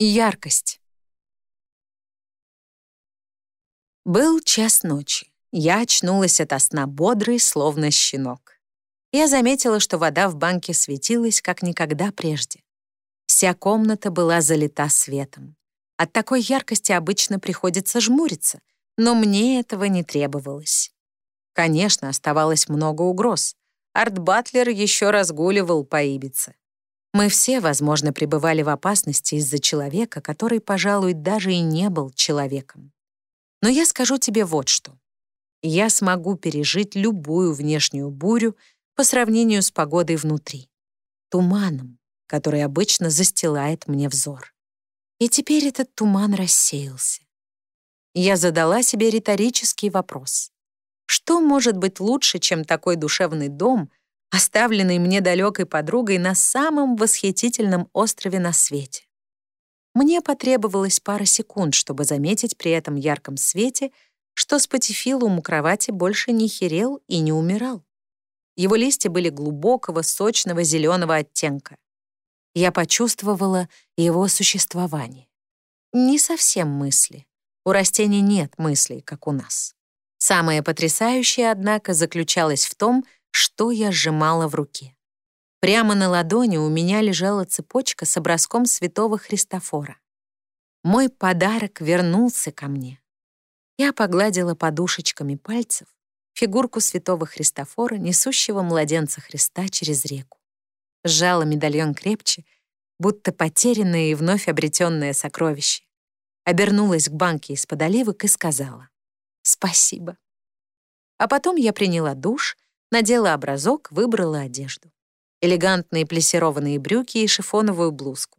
Яркость. Был час ночи. Я очнулась ото сна бодрой, словно щенок. Я заметила, что вода в банке светилась, как никогда прежде. Вся комната была залита светом. От такой яркости обычно приходится жмуриться, но мне этого не требовалось. Конечно, оставалось много угроз. Арт Батлер еще разгуливал по Ибице. Мы все, возможно, пребывали в опасности из-за человека, который, пожалуй, даже и не был человеком. Но я скажу тебе вот что. Я смогу пережить любую внешнюю бурю по сравнению с погодой внутри. Туманом, который обычно застилает мне взор. И теперь этот туман рассеялся. Я задала себе риторический вопрос. Что может быть лучше, чем такой душевный дом — оставленный мне далекой подругой на самом восхитительном острове на свете. Мне потребовалось пара секунд, чтобы заметить при этом ярком свете, что спатифилум у кровати больше не херел и не умирал. Его листья были глубокого, сочного зеленого оттенка. Я почувствовала его существование. Не совсем мысли. У растений нет мыслей, как у нас. Самое потрясающее, однако, заключалось в том, что я сжимала в руке. Прямо на ладони у меня лежала цепочка с образком святого Христофора. Мой подарок вернулся ко мне. Я погладила подушечками пальцев фигурку святого Христофора, несущего младенца Христа через реку. Сжала медальон крепче, будто потерянное и вновь обретенное сокровище. Обернулась к банке из-под оливок и сказала «Спасибо». А потом я приняла душ Надела образок, выбрала одежду. Элегантные плессированные брюки и шифоновую блузку.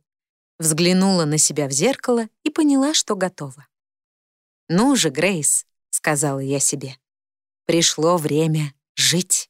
Взглянула на себя в зеркало и поняла, что готова. «Ну же, Грейс», — сказала я себе, — «пришло время жить».